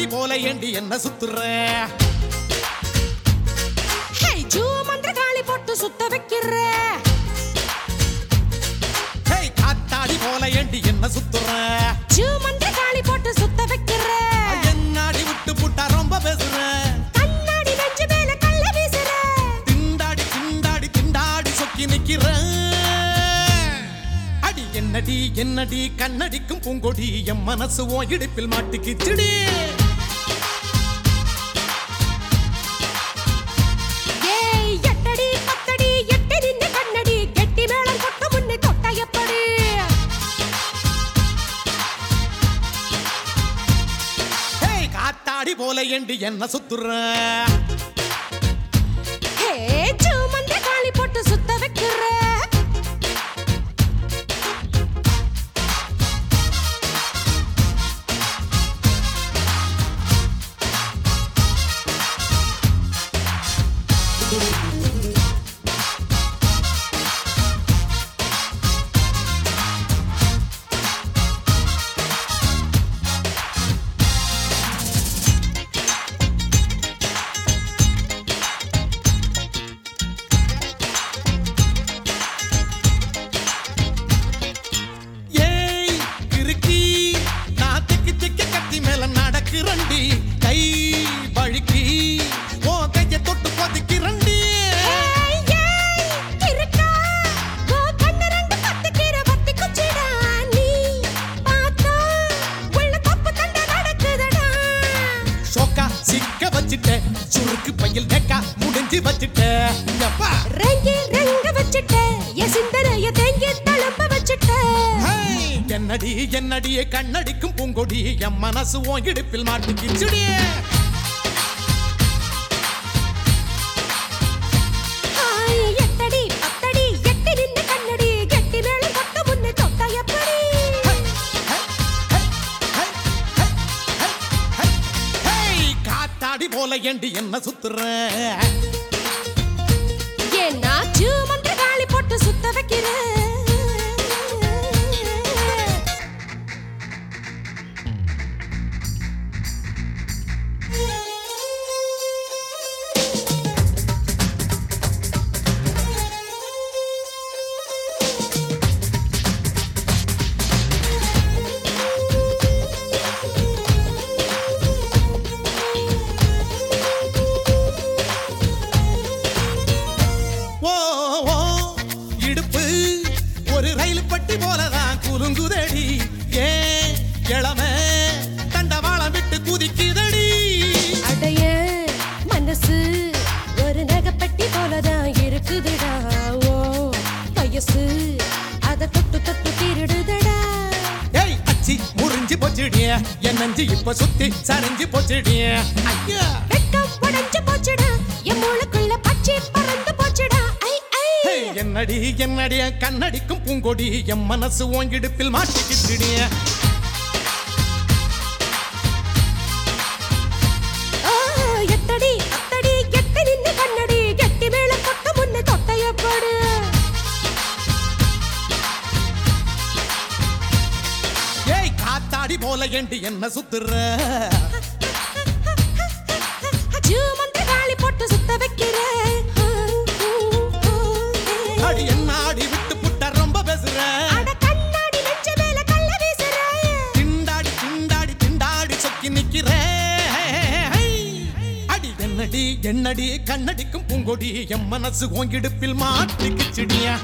காத்தாடி போல ஏண்டி என்ன சுத்துற? ஹே ஜூ மந்திர காளி போட்டு சுத்த வைக்கிற. ஹே காத்தாடி போல ஏண்டி என்ன சுத்துற? ஜூ மந்திர காளி போட்டு சுத்த வைக்கிற. என்னாடி விட்டு புட்டா ரொம்ப பேசுற. கண்ணாடி நெஞ்சு மேல கள்ள வீசுற. திண்டாடி திண்டாடி திண்டாடி சொக்கி நிக்கிற. அடி என்னடி என்னடி கண்ணடிக்கும் பூங்கொடி என் மனசு ஓ இடுப்பில் மாட்டிக்கிச்சுடி. காத்தாடி போல என்று என்ன சுத்துற? மேல நடக்கிறண்டி கை வழுக்கி ஓ கைய தொட்டு கொதிக்கிறண்டி சிக்க வச்சிட்ட சுருக்கு பையில் டேக்கா முடிஞ்சு வச்சிட்ட. ரெங்கி ரெங்க வச்சிட்ட என் சிந்தனைய தேங்கி தளம்ப வச்சிட்ட. என்னடி என்னடி கண்ணடிக்கும் பூங்கொடி என் மனசு உன் இடுப்பில் மாட்டிக்கிச்சுடி ஹாய் எட்டடி பத்தடி எட்டி நின்னு கண்ணடி கெட்டி மேளம் கொட்ட முன்னே தொட்ட எப்படி ஹேய், காத்தாடி போல ஏண்டி என்ன சுத்துற? ஏன்னா என் நஞ்சு இப்ப சுத்தி சரிஞ்சு போச்சுடிய. ஐயா. வெட்கம் உடைஞ்சு போச்சுடா. என் மூளைக்குள்ள பச்சை பறந்து போச்சுடா. ஐ ஐ. ஹேய், என்னடி என்னடி கண்ணடிக்கும் பூங்கொடி. என் மனசு உன் இடுப்பில் மாட்டிக்கிட்டுடிய காத்தாடி போல ஏண்டி என்ன சுத்துற? ஜூ மந்திர காளி போட்டு சுத்த வைக்கிற. அடி என்ன ஆடி விட்டு புட்ட ரொம்ப பேசுற? அட கண்ணாடி நெஞ்ச மேல கள்ள வீசுற. திண்டாடி திண்டாடி திண்டாடி சொக்கி நிக்கிற. அடி என்னடி என்னடி கண்ணடிக்கும் பூங்கொடி என் மனசு உன் இடுப்பில் மாட்டிக்குச்சுடியா?